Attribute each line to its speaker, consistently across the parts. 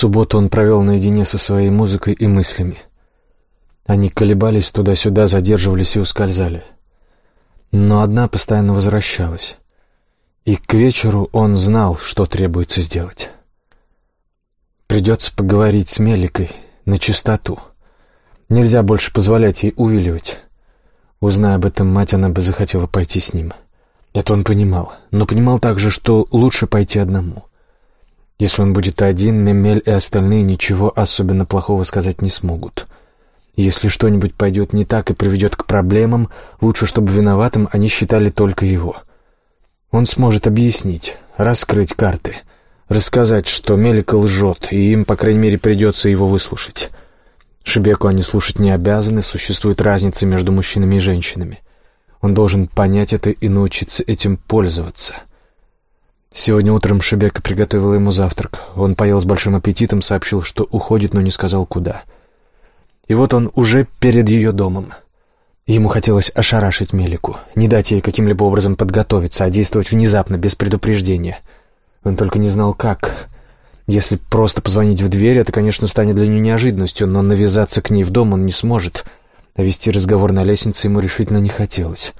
Speaker 1: субботу он провел наедине со своей музыкой и мыслями. Они колебались туда-сюда, задерживались и ускользали. Но одна постоянно возвращалась. И к вечеру он знал, что требуется сделать. Придется поговорить с Меликой на чистоту. Нельзя больше позволять ей увиливать. Узная об этом мать, она бы захотела пойти с ним. Это он понимал, но понимал также, что лучше пойти одному. Если он будет один, Мемель и остальные ничего особенно плохого сказать не смогут. Если что-нибудь пойдет не так и приведет к проблемам, лучше, чтобы виноватым они считали только его. Он сможет объяснить, раскрыть карты, рассказать, что Мелика лжет, и им, по крайней мере, придется его выслушать. Шебеку они слушать не обязаны, существует разница между мужчинами и женщинами. Он должен понять это и научиться этим пользоваться. Сегодня утром Шебека приготовила ему завтрак. Он поел с большим аппетитом, сообщил, что уходит, но не сказал, куда. И вот он уже перед ее домом. Ему хотелось ошарашить Мелику, не дать ей каким-либо образом подготовиться, а действовать внезапно, без предупреждения. Он только не знал, как. Если просто позвонить в дверь, это, конечно, станет для нее неожиданностью, но навязаться к ней в дом он не сможет, а вести разговор на лестнице ему решительно не хотелось.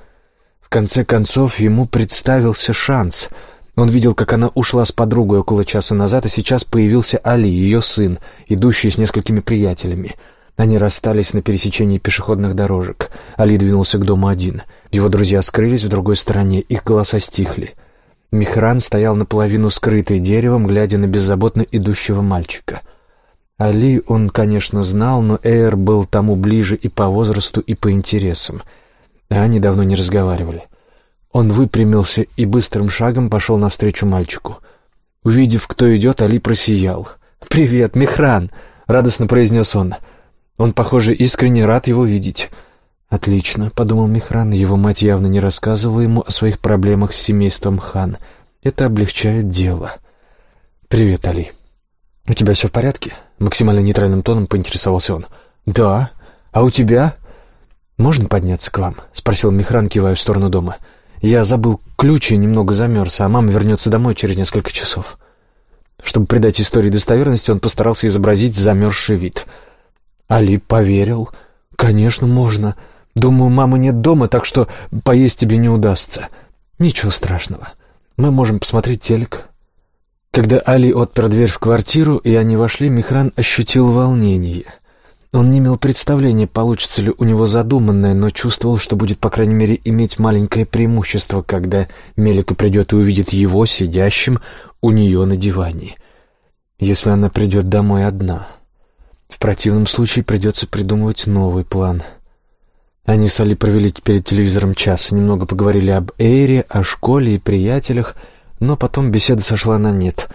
Speaker 1: В конце концов, ему представился шанс. Он видел, как она ушла с подругой около часа назад, и сейчас появился Али, ее сын, идущий с несколькими приятелями. Они расстались на пересечении пешеходных дорожек. Али двинулся к дому один. Его друзья скрылись в другой стороне, их голоса стихли. Михран стоял наполовину скрытый деревом, глядя на беззаботно идущего мальчика. Али он, конечно, знал, но Эйр был тому ближе и по возрасту, и по интересам. Они давно не разговаривали. Он выпрямился и быстрым шагом пошел навстречу мальчику. Увидев, кто идет, Али просиял. «Привет, Михран!» — радостно произнес он. Он, похоже, искренне рад его видеть. «Отлично», — подумал Михран, его мать явно не рассказывала ему о своих проблемах с семейством Хан. «Это облегчает дело». «Привет, Али. У тебя все в порядке?» Максимально нейтральным тоном поинтересовался он. «Да. А у тебя?» «Можно подняться к вам?» — спросил Михран, кивая в сторону дома. «Я забыл ключ и немного замерз, а мама вернется домой через несколько часов». Чтобы придать истории достоверности, он постарался изобразить замерзший вид. Али поверил. «Конечно, можно. Думаю, мамы нет дома, так что поесть тебе не удастся. Ничего страшного. Мы можем посмотреть телек». Когда Али отпер дверь в квартиру, и они вошли, Михран ощутил волнение. Он не имел представления, получится ли у него задуманное, но чувствовал, что будет, по крайней мере, иметь маленькое преимущество, когда Мелика придет и увидит его сидящим у нее на диване. Если она придет домой одна. В противном случае придется придумывать новый план — они с Али провели перед телевизором час, немного поговорили об Эйре, о школе и приятелях, но потом беседа сошла на нет.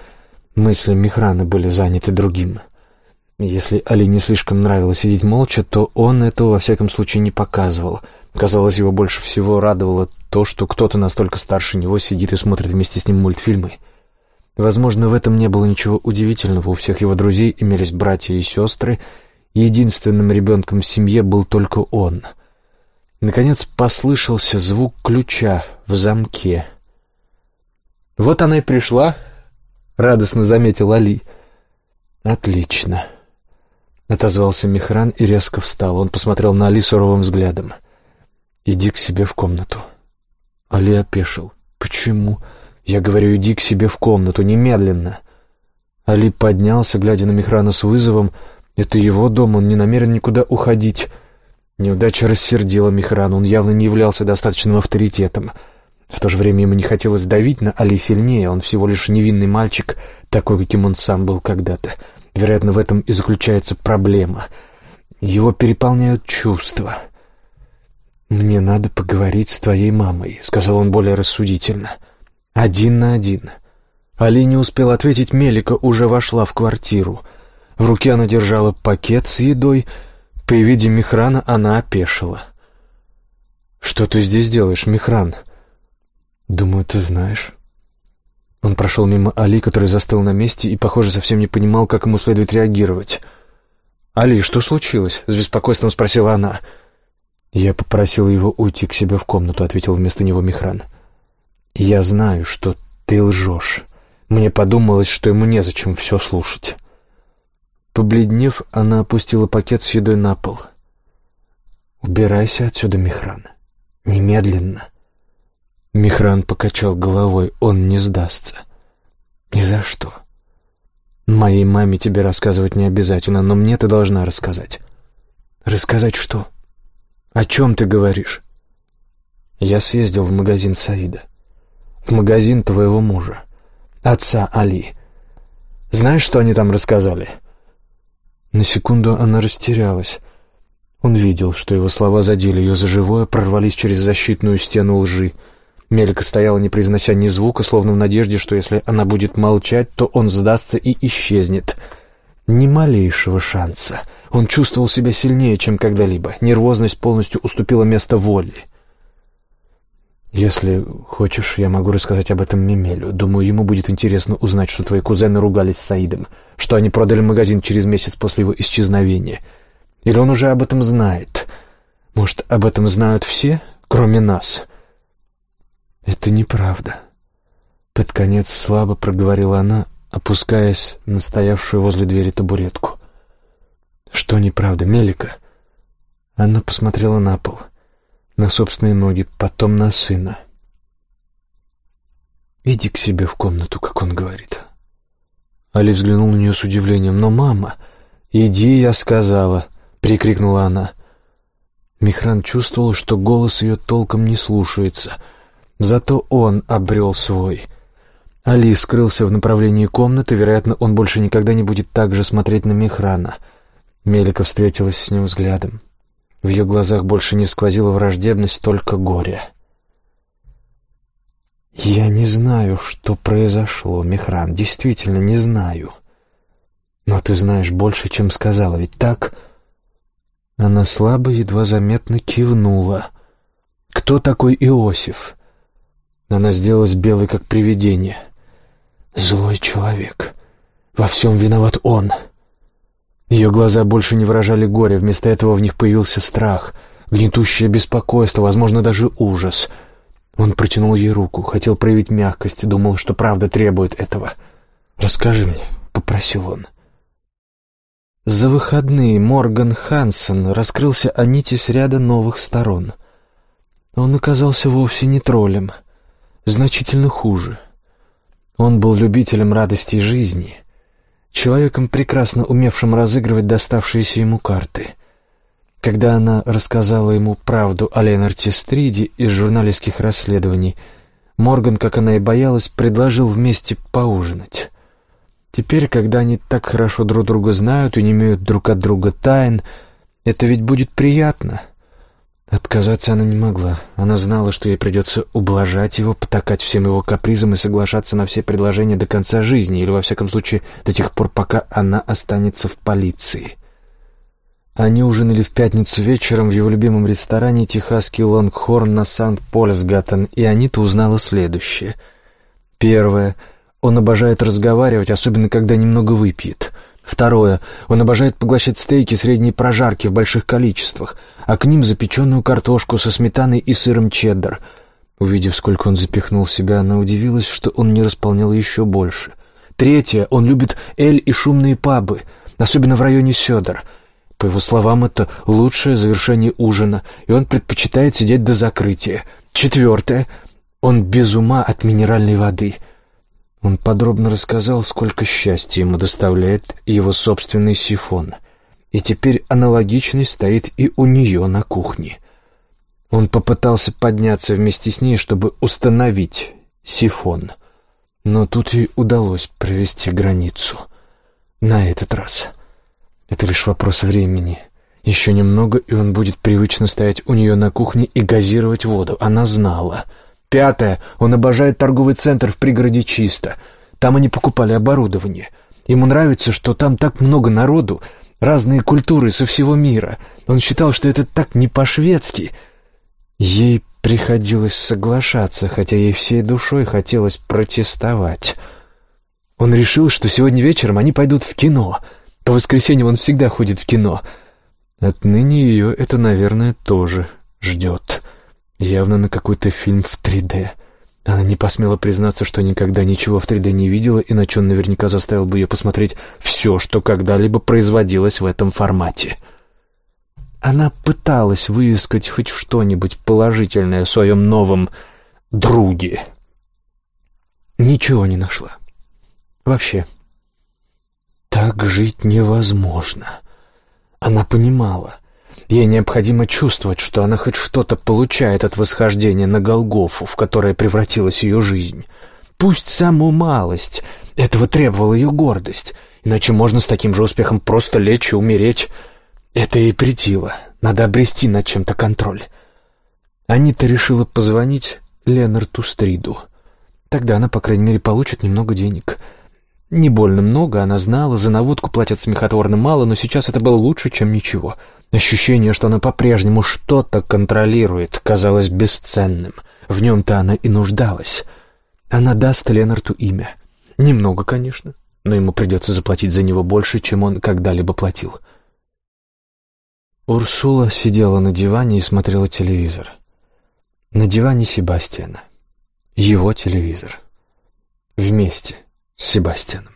Speaker 1: Мысли Михрана были заняты другим. Если Али не слишком нравилось сидеть молча, то он этого во всяком случае не показывал. Казалось, его больше всего радовало то, что кто-то настолько старше него сидит и смотрит вместе с ним мультфильмы. Возможно, в этом не было ничего удивительного. У всех его друзей имелись братья и сестры. Единственным ребенком в семье был только он — Наконец послышался звук ключа в замке. «Вот она и пришла», — радостно заметил Али. «Отлично», — отозвался Михран и резко встал. Он посмотрел на Али суровым взглядом. «Иди к себе в комнату». Али опешил. «Почему?» «Я говорю, иди к себе в комнату, немедленно». Али поднялся, глядя на Михрана с вызовом. «Это его дом, он не намерен никуда уходить». Неудача рассердила Михрана, он явно не являлся достаточным авторитетом. В то же время ему не хотелось давить на Али сильнее, он всего лишь невинный мальчик, такой, каким он сам был когда-то. Вероятно, в этом и заключается проблема. Его переполняют чувства. «Мне надо поговорить с твоей мамой», — сказал он более рассудительно. «Один на один». Али не успел ответить, Мелика уже вошла в квартиру. В руке она держала пакет с едой — при виде Михрана она опешила. «Что ты здесь делаешь, Михран?» «Думаю, ты знаешь». Он прошел мимо Али, который застыл на месте и, похоже, совсем не понимал, как ему следует реагировать. «Али, что случилось?» — с беспокойством спросила она. «Я попросил его уйти к себе в комнату», — ответил вместо него Михран. «Я знаю, что ты лжешь. Мне подумалось, что ему незачем все слушать». Побледнев, она опустила пакет с едой на пол. «Убирайся отсюда, Михран. Немедленно». Михран покачал головой. Он не сдастся. «Ни за что. Моей маме тебе рассказывать не обязательно, но мне ты должна рассказать». «Рассказать что? О чем ты говоришь?» Я съездил в магазин Саида. В магазин твоего мужа. Отца Али. Знаешь, что они там рассказали?» На секунду она растерялась. Он видел, что его слова задели ее за живое, прорвались через защитную стену лжи. Мелька стояла, не произнося ни звука, словно в надежде, что если она будет молчать, то он сдастся и исчезнет. Ни малейшего шанса. Он чувствовал себя сильнее, чем когда-либо. Нервозность полностью уступила место воле. «Если хочешь, я могу рассказать об этом Мемелю. Думаю, ему будет интересно узнать, что твои кузены ругались с Саидом, что они продали магазин через месяц после его исчезновения. Или он уже об этом знает? Может, об этом знают все, кроме нас?» «Это неправда». Под конец слабо проговорила она, опускаясь на стоявшую возле двери табуретку. «Что неправда, Мелика?» Она посмотрела на пол. «Я на собственные ноги, потом на сына. «Иди к себе в комнату», как он говорит. Али взглянул на нее с удивлением. «Но, мама...» «Иди, я сказала», — прикрикнула она. Михран чувствовал, что голос ее толком не слушается. Зато он обрел свой. Али скрылся в направлении комнаты, вероятно, он больше никогда не будет так же смотреть на Михрана. Мелика встретилась с ним взглядом. В ее глазах больше не сквозила враждебность, только горе. «Я не знаю, что произошло, Мехран, действительно не знаю. Но ты знаешь больше, чем сказала, ведь так...» Она слабо, едва заметно кивнула. «Кто такой Иосиф?» Она сделалась белой, как привидение. «Злой человек. Во всем виноват он». Ее глаза больше не выражали горя, вместо этого в них появился страх, гнетущее беспокойство, возможно, даже ужас. Он протянул ей руку, хотел проявить мягкость, думал, что правда требует этого. «Расскажи мне», — попросил он. За выходные Морган Хансен раскрылся о нити с ряда новых сторон. Он оказался вовсе не троллем, значительно хуже. Он был любителем радостей жизни — человеком, прекрасно умевшим разыгрывать доставшиеся ему карты. Когда она рассказала ему правду о Ленарте Стриде из журналистских расследований, Морган, как она и боялась, предложил вместе поужинать. Теперь, когда они так хорошо друг друга знают и не имеют друг от друга тайн, это ведь будет приятно — Отказаться она не могла. Она знала, что ей придется ублажать его, потакать всем его капризам и соглашаться на все предложения до конца жизни, или, во всяком случае, до тех пор, пока она останется в полиции. Они ужинали в пятницу вечером в его любимом ресторане «Техасский Лонгхорн» на Санкт-Польсгаттен, и Анита узнала следующее. Первое. Он обожает разговаривать, особенно когда немного выпьет — Второе. Он обожает поглощать стейки средней прожарки в больших количествах, а к ним запеченную картошку со сметаной и сыром чеддер. Увидев, сколько он запихнул в себя, она удивилась, что он не располнял еще больше. Третье. Он любит эль и шумные пабы, особенно в районе Сёдор. По его словам, это лучшее завершение ужина, и он предпочитает сидеть до закрытия. Четвертое. Он без ума от минеральной воды — он подробно рассказал, сколько счастья ему доставляет его собственный сифон. И теперь аналогичный стоит и у нее на кухне. Он попытался подняться вместе с ней, чтобы установить сифон. Но тут ей удалось провести границу. На этот раз. Это лишь вопрос времени. Еще немного, и он будет привычно стоять у нее на кухне и газировать воду. Она знала — Пятое. Он обожает торговый центр в пригороде Чисто. Там они покупали оборудование. Ему нравится, что там так много народу, разные культуры со всего мира. Он считал, что это так не по-шведски. Ей приходилось соглашаться, хотя ей всей душой хотелось протестовать. Он решил, что сегодня вечером они пойдут в кино. По воскресеньям он всегда ходит в кино. Отныне ее это, наверное, тоже ждет. Явно на какой-то фильм в 3D. Она не посмела признаться, что никогда ничего в 3D не видела, иначе он наверняка заставил бы ее посмотреть все, что когда-либо производилось в этом формате. Она пыталась выискать хоть что-нибудь положительное в своем новом друге. Ничего не нашла. Вообще. Так жить невозможно. Она понимала. Ей необходимо чувствовать, что она хоть что-то получает от восхождения на Голгофу, в которое превратилась ее жизнь. Пусть саму малость. Этого требовала ее гордость. Иначе можно с таким же успехом просто лечь и умереть. Это ей претило. Надо обрести над чем-то контроль. Анита решила позвонить Ленарту Стриду. Тогда она, по крайней мере, получит немного денег. Не больно много, она знала, за наводку платят смехотворно мало, но сейчас это было лучше, чем ничего. Ощущение, что она по-прежнему что-то контролирует, казалось бесценным. В нем-то она и нуждалась. Она даст Ленарту имя. Немного, конечно, но ему придется заплатить за него больше, чем он когда-либо платил. Урсула сидела на диване и смотрела телевизор. На диване Себастьяна. Его телевизор. Вместе с Себастьяном.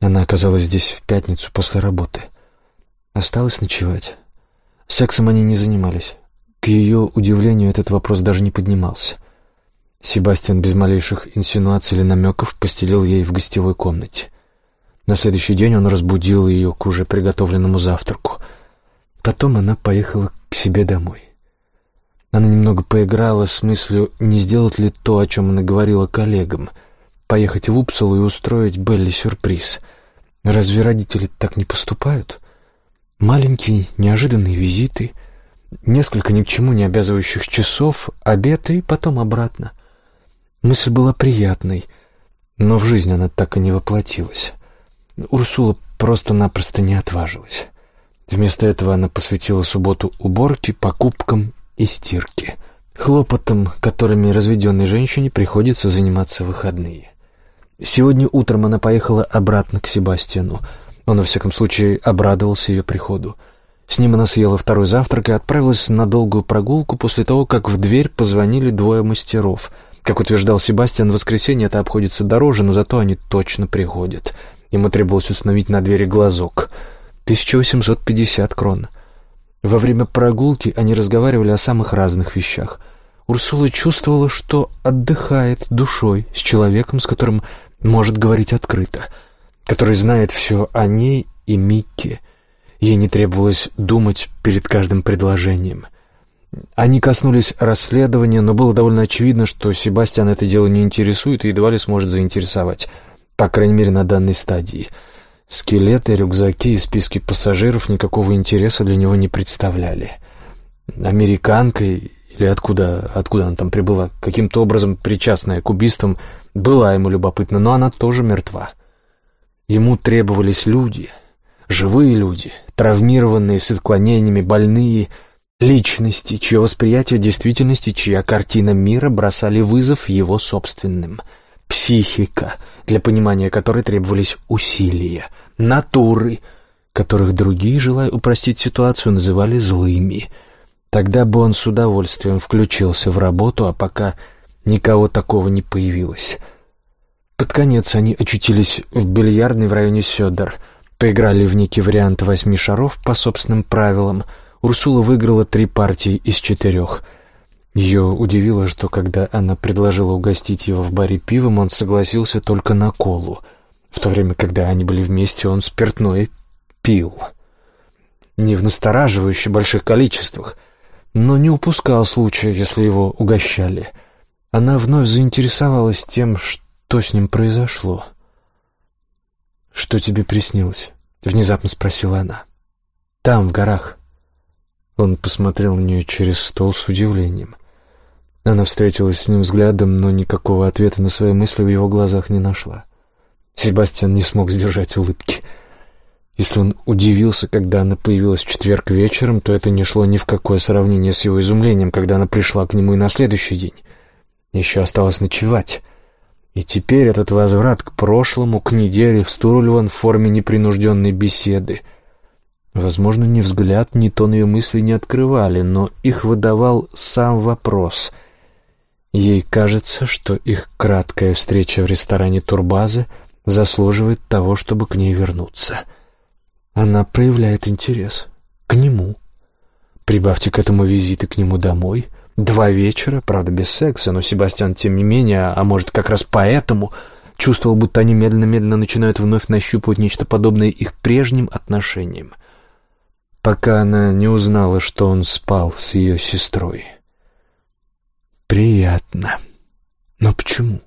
Speaker 1: Она оказалась здесь в пятницу после работы. Осталось ночевать. Сексом они не занимались. К ее удивлению, этот вопрос даже не поднимался. Себастьян без малейших инсинуаций или намеков постелил ей в гостевой комнате. На следующий день он разбудил ее к уже приготовленному завтраку. Потом она поехала к себе домой. Она немного поиграла с мыслью, не сделать ли то, о чем она говорила коллегам — поехать в Упсалу и устроить Белли сюрприз. Разве родители так не поступают? Маленькие, неожиданные визиты, несколько ни к чему не обязывающих часов, обед и потом обратно. Мысль была приятной, но в жизнь она так и не воплотилась. Урсула просто-напросто не отважилась. Вместо этого она посвятила субботу уборке, покупкам и стирке, хлопотам, которыми разведенной женщине приходится заниматься выходные. Сегодня утром она поехала обратно к Себастьяну. Он, во всяком случае, обрадовался ее приходу. С ним она съела второй завтрак и отправилась на долгую прогулку после того, как в дверь позвонили двое мастеров. Как утверждал Себастьян, в воскресенье это обходится дороже, но зато они точно приходят. Ему требовалось установить на двери глазок. 1850 крон. Во время прогулки они разговаривали о самых разных вещах. Урсула чувствовала, что отдыхает душой с человеком, с которым может говорить открыто, который знает все о ней и Микке. Ей не требовалось думать перед каждым предложением. Они коснулись расследования, но было довольно очевидно, что Себастьян это дело не интересует и едва ли сможет заинтересовать, по крайней мере, на данной стадии. Скелеты, рюкзаки и списки пассажиров никакого интереса для него не представляли. Американка или откуда, откуда она там прибыла, каким-то образом причастная к убийствам, была ему любопытна, но она тоже мертва. Ему требовались люди, живые люди, травмированные с отклонениями, больные, личности, чье восприятие действительности, чья картина мира бросали вызов его собственным. Психика, для понимания которой требовались усилия, натуры, которых другие, желая упростить ситуацию, называли злыми. Тогда бы он с удовольствием включился в работу, а пока Никого такого не появилось. Под конец они очутились в бильярдной в районе Сёдор. Поиграли в некий вариант восьми шаров по собственным правилам. Урсула выиграла три партии из четырех. Ее удивило, что когда она предложила угостить его в баре пивом, он согласился только на колу. В то время, когда они были вместе, он спиртное пил. Не в настораживающе больших количествах, но не упускал случая, если его угощали — она вновь заинтересовалась тем, что с ним произошло. «Что тебе приснилось?» — внезапно спросила она. «Там, в горах». Он посмотрел на нее через стол с удивлением. Она встретилась с ним взглядом, но никакого ответа на свои мысли в его глазах не нашла. Себастьян не смог сдержать улыбки. Если он удивился, когда она появилась в четверг вечером, то это не шло ни в какое сравнение с его изумлением, когда она пришла к нему и на следующий день. Еще осталось ночевать. И теперь этот возврат к прошлому, к неделе, встурлен в форме непринужденной беседы. Возможно, ни взгляд, ни тон ее мысли не открывали, но их выдавал сам вопрос. Ей кажется, что их краткая встреча в ресторане Турбазы заслуживает того, чтобы к ней вернуться. Она проявляет интерес. К нему. Прибавьте к этому визиты к нему домой. Два вечера, правда, без секса, но Себастьян, тем не менее, а может, как раз поэтому, чувствовал, будто они медленно-медленно начинают вновь нащупывать нечто подобное их прежним отношениям. Пока она не узнала, что он спал с ее сестрой. Приятно. Но почему?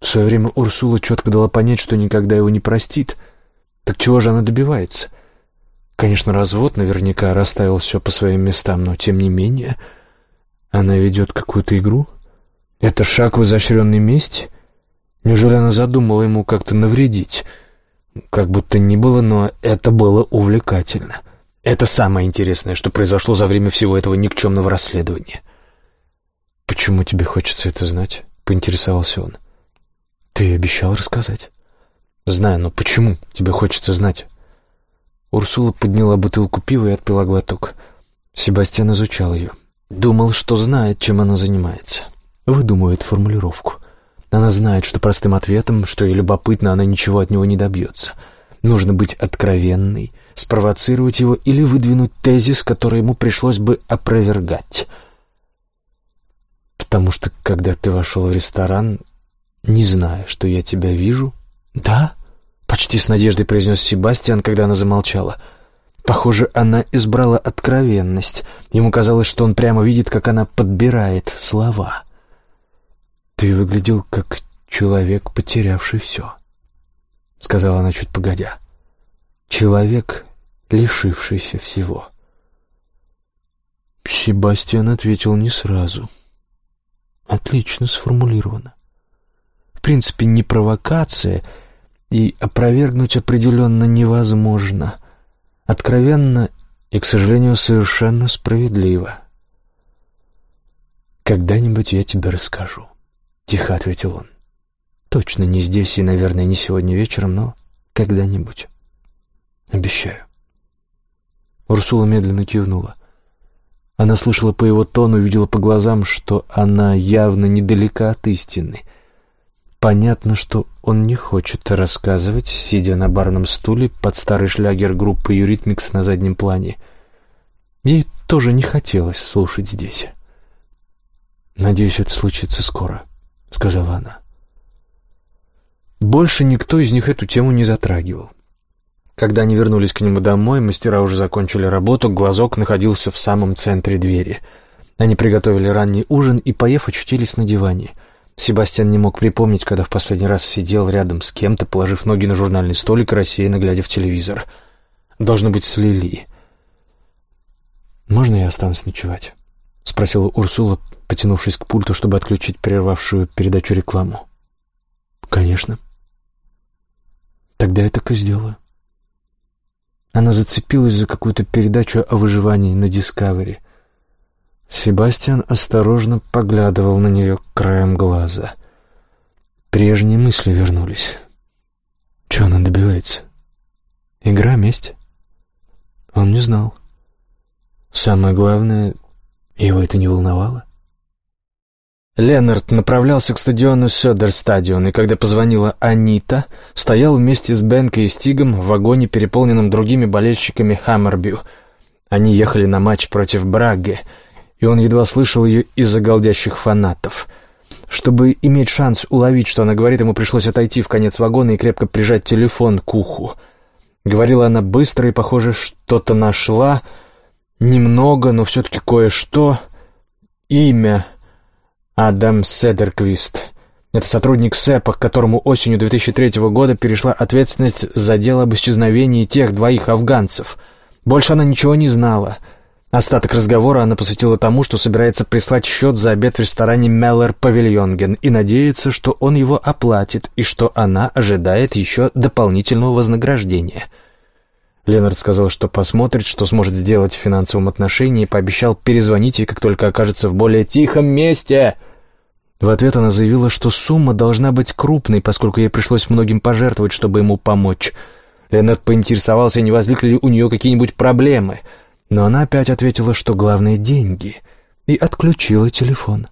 Speaker 1: В свое время Урсула четко дала понять, что никогда его не простит. Так чего же она добивается? Конечно, развод наверняка расставил все по своим местам, но тем не менее она ведет какую-то игру. Это шаг в изощренной мести? Неужели она задумала ему как-то навредить? Как бы то ни было, но это было увлекательно. Это самое интересное, что произошло за время всего этого никчемного расследования. «Почему тебе хочется это знать?» — поинтересовался он. «Ты обещал рассказать?» «Знаю, но почему тебе хочется знать?» Урсула подняла бутылку пива и отпила глоток. Себастьян изучал ее. Думал, что знает, чем она занимается. Выдумывает формулировку. Она знает, что простым ответом, что и любопытно, она ничего от него не добьется. Нужно быть откровенной, спровоцировать его или выдвинуть тезис, который ему пришлось бы опровергать — потому что, когда ты вошел в ресторан, не зная, что я тебя вижу...» «Да?» — почти с надеждой произнес Себастьян, когда она замолчала. Похоже, она избрала откровенность. Ему казалось, что он прямо видит, как она подбирает слова. «Ты выглядел как человек, потерявший все», — сказала она чуть погодя. «Человек, лишившийся всего». Себастьян ответил не сразу — Отлично сформулировано. Принципе, не провокация, и опровергнуть определенно невозможно. Откровенно и, к сожалению, совершенно справедливо. «Когда-нибудь я тебе расскажу», — тихо ответил он. «Точно не здесь и, наверное, не сегодня вечером, но когда-нибудь. Обещаю». Урсула медленно кивнула. Она слышала по его тону, видела по глазам, что она явно недалека от истины. Понятно, что он не хочет рассказывать, сидя на барном стуле под старый шлягер группы «Юритмикс» на заднем плане. Ей тоже не хотелось слушать здесь. «Надеюсь, это случится скоро», — сказала она. Больше никто из них эту тему не затрагивал. Когда они вернулись к нему домой, мастера уже закончили работу, глазок находился в самом центре двери. Они приготовили ранний ужин и, поев, очутились на диване. Себастьян не мог припомнить, когда в последний раз сидел рядом с кем-то, положив ноги на журнальный столик рассеянно глядя в телевизор. Должно быть, с Лили. «Можно я останусь ночевать?» — спросила Урсула, потянувшись к пульту, чтобы отключить прервавшую передачу рекламу. «Конечно». «Тогда я так и сделаю». Она зацепилась за какую-то передачу о выживании на Дискавери. Себастьян осторожно поглядывал на нее краем глаза. Прежние мысли вернулись. Чего она добивается? Игра, месть? Он не знал. Самое главное, его это не волновало. Ленард направлялся к стадиону Сёдерстадион, и когда позвонила Анита, стоял вместе с Бенкой и Стигом в вагоне, переполненном другими болельщиками Хаммербю. Они ехали на матч против Браги, и он едва слышал ее из-за голдящих фанатов. Чтобы иметь шанс уловить, что она говорит, ему пришлось отойти в конец вагона и крепко прижать телефон к уху. Говорила она быстро и, похоже, что-то нашла. Немного, но все-таки кое-что. Имя Адам Седерквист. Это сотрудник СЭПа, к которому осенью 2003 года перешла ответственность за дело об исчезновении тех двоих афганцев. Больше она ничего не знала. Остаток разговора она посвятила тому, что собирается прислать счет за обед в ресторане Меллер Павильонген и надеется, что он его оплатит и что она ожидает еще дополнительного вознаграждения. Ленард сказал, что посмотрит, что сможет сделать в финансовом отношении, и пообещал перезвонить ей, как только окажется в более тихом месте — в ответ она заявила, что сумма должна быть крупной, поскольку ей пришлось многим пожертвовать, чтобы ему помочь. Леонард поинтересовался, не возникли ли у нее какие-нибудь проблемы. Но она опять ответила, что главное — деньги, и отключила телефон.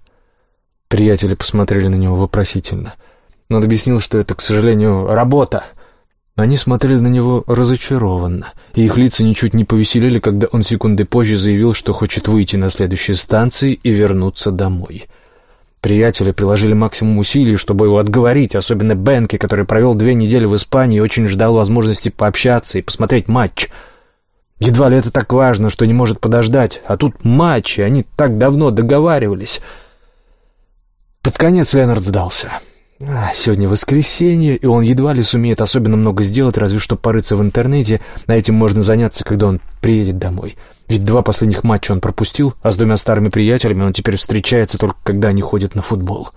Speaker 1: Приятели посмотрели на него вопросительно. Но он объяснил, что это, к сожалению, работа. Они смотрели на него разочарованно, и их лица ничуть не повеселели, когда он секунды позже заявил, что хочет выйти на следующей станции и вернуться домой. Приятели приложили максимум усилий, чтобы его отговорить, особенно Бенки, который провел две недели в Испании и очень ждал возможности пообщаться и посмотреть матч. Едва ли это так важно, что не может подождать, а тут матч, и они так давно договаривались. Под конец Ленард сдался. А, сегодня воскресенье, и он едва ли сумеет особенно много сделать, разве что порыться в интернете. На этим можно заняться, когда он приедет домой. Ведь два последних матча он пропустил, а с двумя старыми приятелями он теперь встречается только когда они ходят на футбол.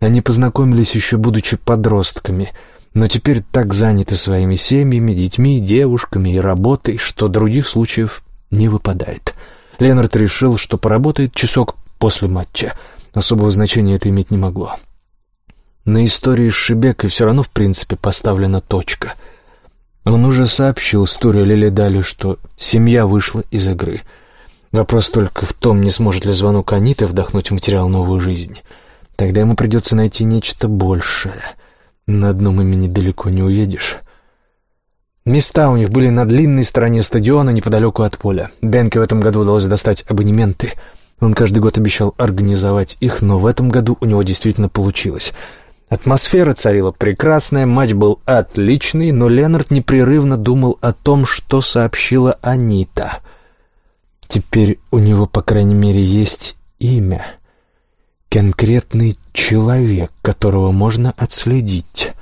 Speaker 1: Они познакомились еще будучи подростками, но теперь так заняты своими семьями, детьми, девушками и работой, что других случаев не выпадает. Ленард решил, что поработает часок после матча. Особого значения это иметь не могло. На истории с Шибекой все равно, в принципе, поставлена точка. Он уже сообщил историю Лили Дали, что семья вышла из игры. Вопрос только в том, не сможет ли звонок Аниты вдохнуть в материал новую жизнь. Тогда ему придется найти нечто большее. На одном имени далеко не уедешь. Места у них были на длинной стороне стадиона, неподалеку от поля. Бенке в этом году удалось достать абонементы. Он каждый год обещал организовать их, но в этом году у него действительно получилось — Атмосфера царила прекрасная, матч был отличный, но Ленард непрерывно думал о том, что сообщила Анита. Теперь у него, по крайней мере, есть имя. Конкретный человек, которого можно отследить.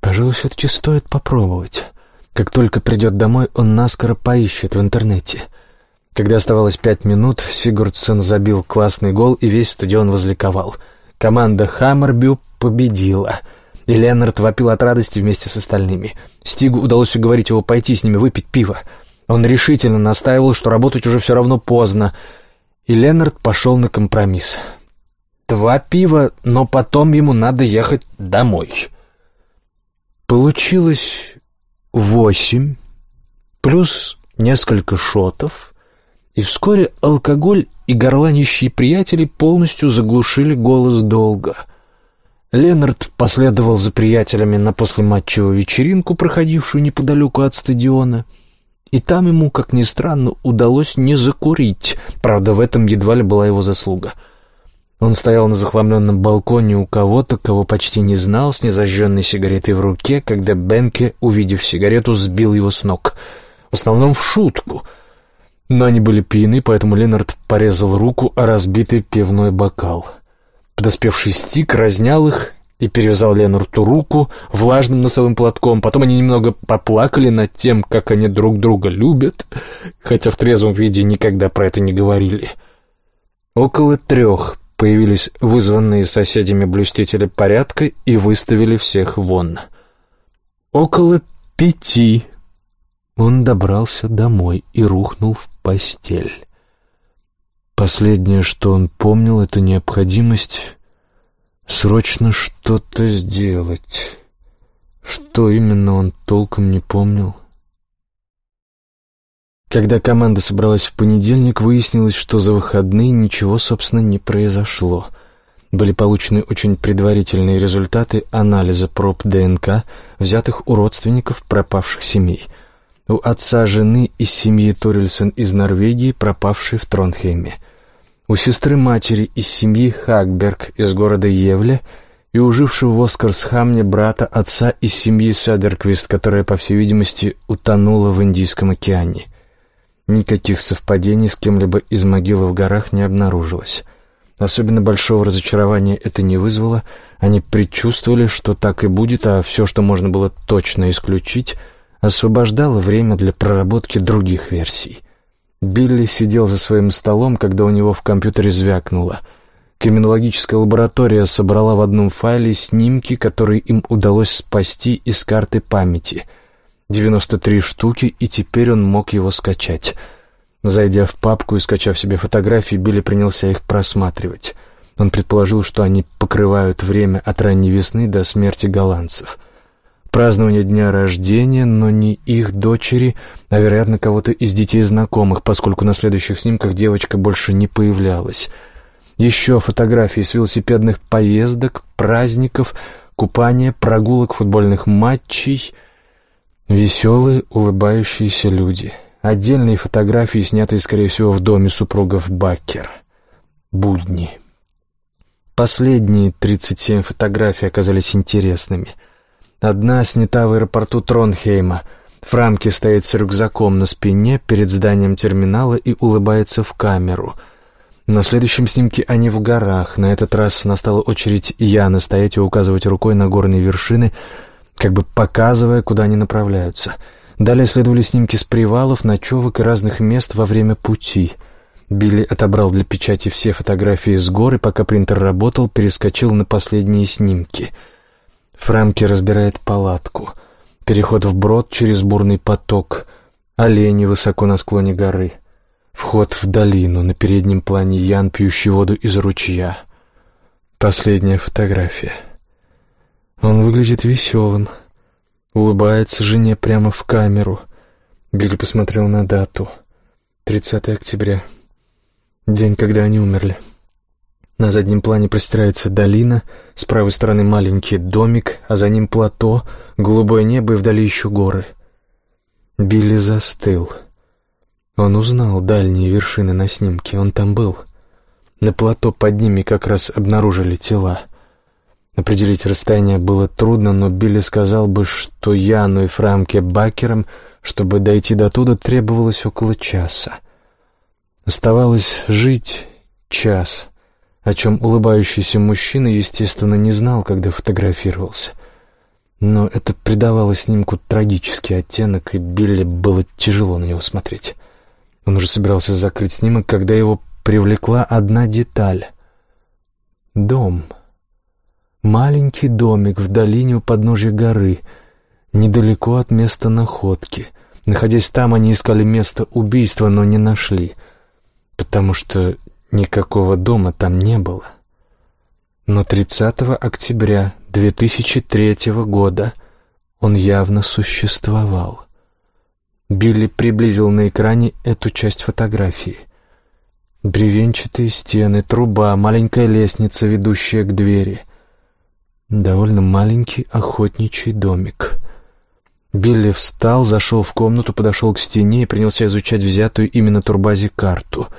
Speaker 1: Пожалуй, все-таки стоит попробовать. Как только придет домой, он наскоро поищет в интернете. Когда оставалось пять минут, Сигурдсон забил классный гол, и весь стадион возликовал. Команда Хаммербю победила. И Леннард вопил от радости вместе с остальными. Стигу удалось уговорить его пойти с ними выпить пиво. Он решительно настаивал, что работать уже все равно поздно. И Леннард пошел на компромисс. Два пива, но потом ему надо ехать домой. Получилось восемь, плюс несколько шотов, и вскоре алкоголь и горланищие приятели полностью заглушили голос долга — Ленард последовал за приятелями на послематчевую вечеринку, проходившую неподалеку от стадиона, и там ему, как ни странно, удалось не закурить, правда, в этом едва ли была его заслуга. Он стоял на захламленном балконе у кого-то, кого почти не знал, с незажженной сигаретой в руке, когда Бенке, увидев сигарету, сбил его с ног. В основном в шутку. Но они были пьяны, поэтому Ленард порезал руку о разбитый пивной бокал — Подоспевший Стик разнял их и перевязал Ленурту руку влажным носовым платком. Потом они немного поплакали над тем, как они друг друга любят, хотя в трезвом виде никогда про это не говорили. Около трех появились вызванные соседями блюстители порядка и выставили всех вон. Около пяти он добрался домой и рухнул в постель. Последнее, что он помнил, это необходимость срочно что-то сделать. Что именно он толком не помнил. Когда команда собралась в понедельник, выяснилось, что за выходные ничего, собственно, не произошло. Были получены очень предварительные результаты анализа проб ДНК, взятых у родственников пропавших семей. У отца жены из семьи Торильсон из Норвегии, пропавшей в Тронхейме – у сестры матери из семьи Хагберг из города Евле и у жившего в Оскарсхамне брата отца из семьи Садерквист, которая, по всей видимости, утонула в Индийском океане. Никаких совпадений с кем-либо из могилы в горах не обнаружилось. Особенно большого разочарования это не вызвало. Они предчувствовали, что так и будет, а все, что можно было точно исключить, освобождало время для проработки других версий. Билли сидел за своим столом, когда у него в компьютере звякнуло. Криминологическая лаборатория собрала в одном файле снимки, которые им удалось спасти из карты памяти. 93 штуки, и теперь он мог его скачать. Зайдя в папку и скачав себе фотографии, Билли принялся их просматривать. Он предположил, что они покрывают время от ранней весны до смерти голландцев — празднование дня рождения, но не их дочери, а, вероятно, кого-то из детей знакомых, поскольку на следующих снимках девочка больше не появлялась. Еще фотографии с велосипедных поездок, праздников, купания, прогулок, футбольных матчей. Веселые, улыбающиеся люди. Отдельные фотографии, снятые, скорее всего, в доме супругов Баккер. Будни. Последние 37 фотографий оказались интересными. Одна снята в аэропорту Тронхейма. Фрамки стоит с рюкзаком на спине перед зданием терминала и улыбается в камеру. На следующем снимке они в горах. На этот раз настала очередь Яны стоять и указывать рукой на горные вершины, как бы показывая, куда они направляются. Далее следовали снимки с привалов, ночевок и разных мест во время пути — Билли отобрал для печати все фотографии с горы, пока принтер работал, перескочил на последние снимки. Фрамки разбирает палатку. Переход вброд через бурный поток. Олени высоко на склоне горы. Вход в долину, на переднем плане Ян, пьющий воду из ручья. Последняя фотография. Он выглядит веселым. Улыбается жене прямо в камеру. Билли посмотрел на дату. 30 октября. День, когда они умерли. На заднем плане простирается долина, с правой стороны маленький домик, а за ним плато, голубое небо и вдали еще горы. Билли застыл. Он узнал дальние вершины на снимке, он там был. На плато под ними как раз обнаружили тела. Определить расстояние было трудно, но Билли сказал бы, что Яну и Фрамке Бакерам, чтобы дойти до туда, требовалось около часа. Оставалось жить час, о чем улыбающийся мужчина, естественно, не знал, когда фотографировался. Но это придавало снимку трагический оттенок, и Билли было тяжело на него смотреть. Он уже собирался закрыть снимок, когда его привлекла одна деталь. Дом. Маленький домик в долине у подножия горы, недалеко от места находки. Находясь там, они искали место убийства, но не нашли — потому что никакого дома там не было. Но 30 октября 2003 года он явно существовал. Билли приблизил на экране эту часть фотографии. Бревенчатые стены, труба, маленькая лестница, ведущая к двери. Довольно маленький охотничий домик. Билли встал, зашел в комнату, подошел к стене и принялся изучать взятую именно турбазе карту —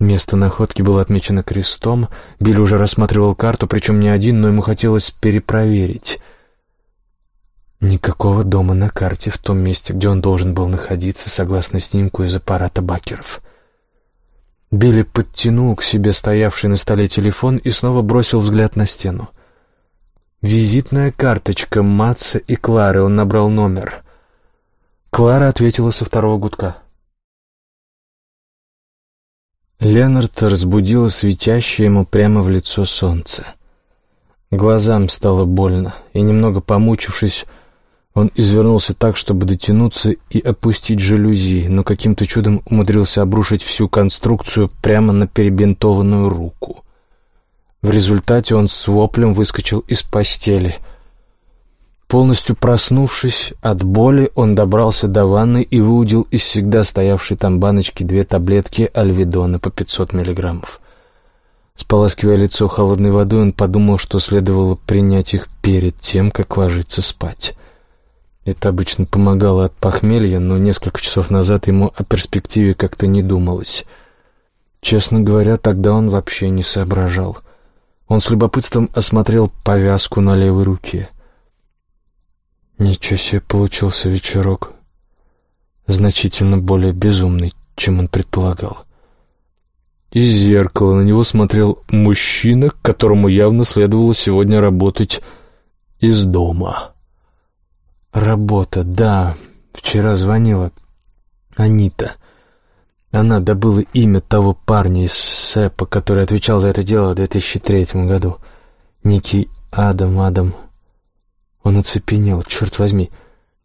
Speaker 1: Место находки было отмечено крестом. Билли уже рассматривал карту, причем не один, но ему хотелось перепроверить. Никакого дома на карте в том месте, где он должен был находиться, согласно снимку из аппарата Бакеров. Билли подтянул к себе стоявший на столе телефон и снова бросил взгляд на стену. Визитная карточка Матса и Клары, он набрал номер. Клара ответила со второго гудка. Ленард разбудило светящее ему прямо в лицо солнце. Глазам стало больно, и, немного помучившись, он извернулся так, чтобы дотянуться и опустить жалюзи, но каким-то чудом умудрился обрушить всю конструкцию прямо на перебинтованную руку. В результате он с воплем выскочил из постели — Полностью проснувшись от боли, он добрался до ванны и выудил из всегда стоявшей там баночки две таблетки альведона по 500 миллиграммов. Споласкивая лицо холодной водой, он подумал, что следовало принять их перед тем, как ложиться спать. Это обычно помогало от похмелья, но несколько часов назад ему о перспективе как-то не думалось. Честно говоря, тогда он вообще не соображал. Он с любопытством осмотрел повязку на левой руке. Ничего себе получился вечерок. Значительно более безумный, чем он предполагал. Из зеркала на него смотрел мужчина, которому явно следовало сегодня работать из дома. Работа, да. Вчера звонила Анита. Она добыла имя того парня из СЭПа, который отвечал за это дело в 2003 году. Некий Адам Адам он оцепенел, черт возьми.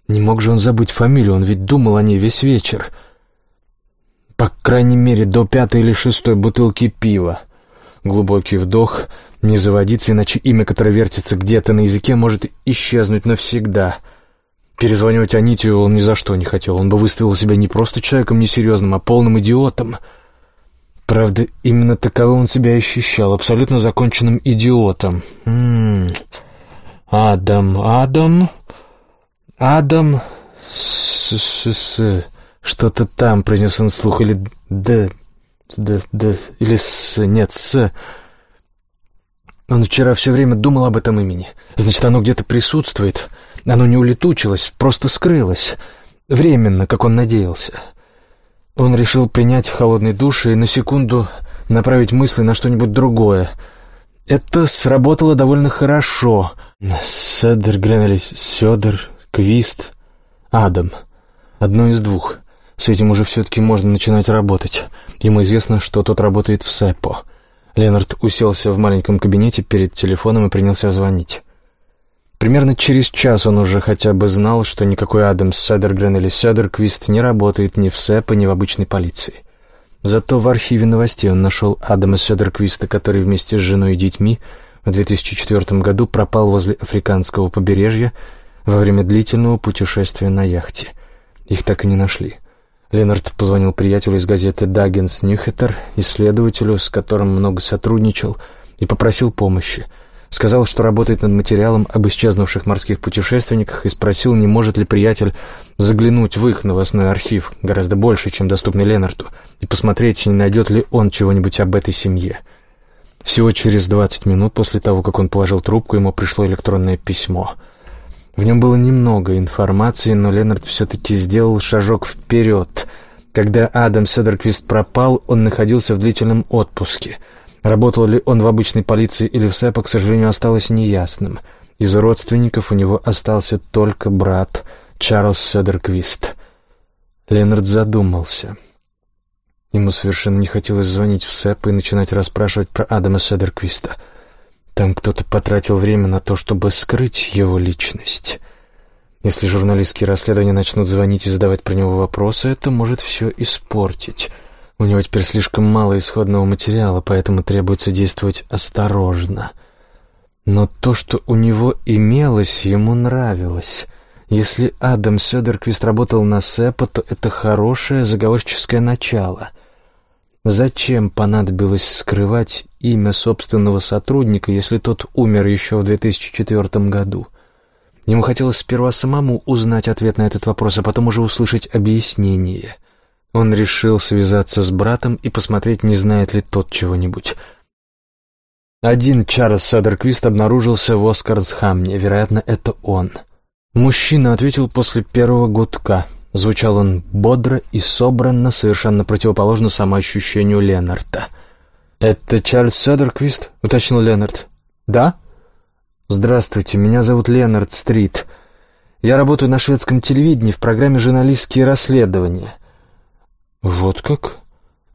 Speaker 1: Не мог же он забыть фамилию, он ведь думал о ней весь вечер. По крайней мере, до пятой или шестой бутылки пива. Глубокий вдох, не заводиться, иначе имя, которое вертится где-то на языке, может исчезнуть навсегда. Перезванивать Аните он ни за что не хотел. Он бы выставил себя не просто человеком несерьезным, а полным идиотом. Правда, именно таковым он себя ощущал, абсолютно законченным идиотом. М -м -м. Адам, Адам, Адам, с, с, с, что-то там, произнес он вслух, или д, д, д, или с, нет, с. Он вчера все время думал об этом имени. Значит, оно где-то присутствует. Оно не улетучилось, просто скрылось. Временно, как он надеялся. Он решил принять холодный душ и на секунду направить мысли на что-нибудь другое. Это сработало довольно хорошо. Седер Гренелис, Сёдер, Квист, Адам. Одно из двух. С этим уже все-таки можно начинать работать. Ему известно, что тот работает в СЭПО. Ленард уселся в маленьком кабинете перед телефоном и принялся звонить. Примерно через час он уже хотя бы знал, что никакой Адамс Седергрен или Седерквист не работает ни в СЭП, ни в обычной полиции. Зато в архиве новостей он нашел Адама Седерквиста, который вместе с женой и детьми в 2004 году пропал возле африканского побережья во время длительного путешествия на яхте. Их так и не нашли. Ленард позвонил приятелю из газеты «Даггинс Нюхеттер», исследователю, с которым много сотрудничал, и попросил помощи — сказал, что работает над материалом об исчезнувших морских путешественниках и спросил, не может ли приятель заглянуть в их новостной архив, гораздо больше, чем доступный Ленарту, и посмотреть, не найдет ли он чего-нибудь об этой семье. Всего через двадцать минут после того, как он положил трубку, ему пришло электронное письмо. В нем было немного информации, но Ленард все-таки сделал шажок вперед. Когда Адам Седерквист пропал, он находился в длительном отпуске — Работал ли он в обычной полиции или в СЭПа, к сожалению, осталось неясным. Из родственников у него остался только брат Чарльз Сёдерквист. Ленард задумался. Ему совершенно не хотелось звонить в СЭП и начинать расспрашивать про Адама Сёдерквиста. Там кто-то потратил время на то, чтобы скрыть его личность. Если журналистские расследования начнут звонить и задавать про него вопросы, это может все испортить. У него теперь слишком мало исходного материала, поэтому требуется действовать осторожно. Но то, что у него имелось, ему нравилось. Если Адам Сёдерквист работал на СЭПа, то это хорошее заговорческое начало. Зачем понадобилось скрывать имя собственного сотрудника, если тот умер еще в 2004 году? Ему хотелось сперва самому узнать ответ на этот вопрос, а потом уже услышать объяснение — он решил связаться с братом и посмотреть, не знает ли тот чего-нибудь. Один Чарльз Садерквист обнаружился в Оскарсхамне, вероятно, это он. Мужчина ответил после первого гудка. Звучал он бодро и собранно, совершенно противоположно самоощущению Ленарта. «Это Чарльз Садерквист?» — уточнил Ленард. «Да?» «Здравствуйте, меня зовут Ленард Стрит. Я работаю на шведском телевидении в программе «Журналистские расследования». «Вот как?»